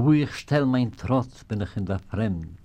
Wo ich stell mein Trotz, bin ich in der Fremd.